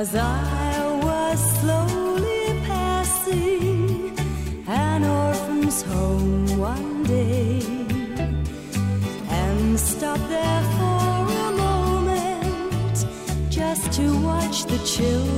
As I was slowly passing an orphan's home one day and stopped there for a moment just to watch the children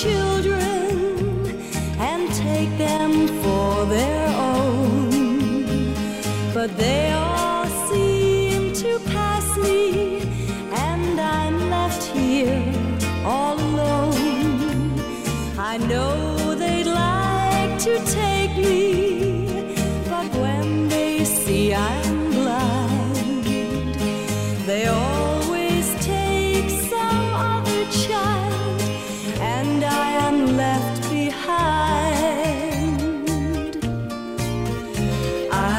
children and take them for their own, but they all seem to pass me, and I'm left here all alone. I know they'd like to take me, but when they see I'm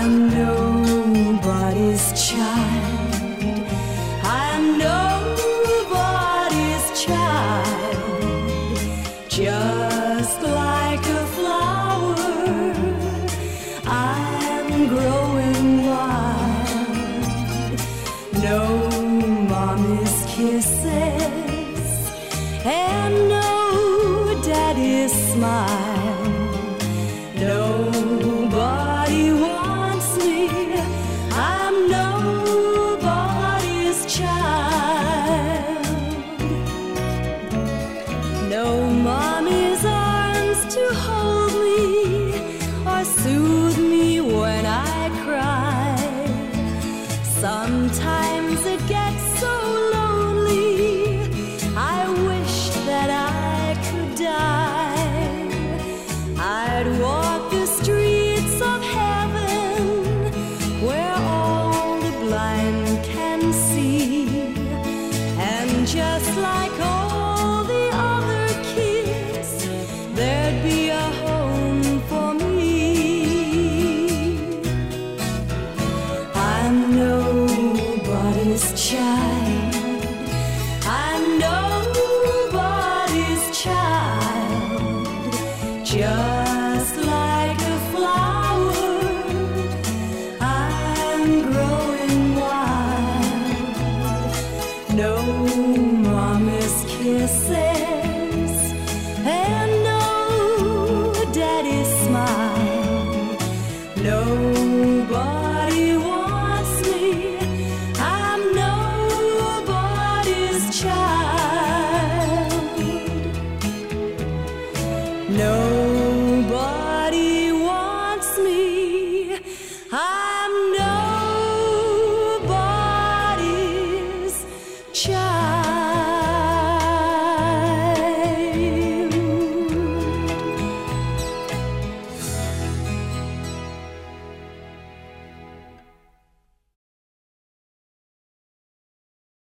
I'm nobody's child. I'm nobody's child. Just like a flower, I'm growing wild. No mommy's kisses and no daddy's smile. Just like all the other kids, there'd be a home for me. I'm nobody's child. I'm nobody's child. Just Nobody wants me. I'm nobody's child.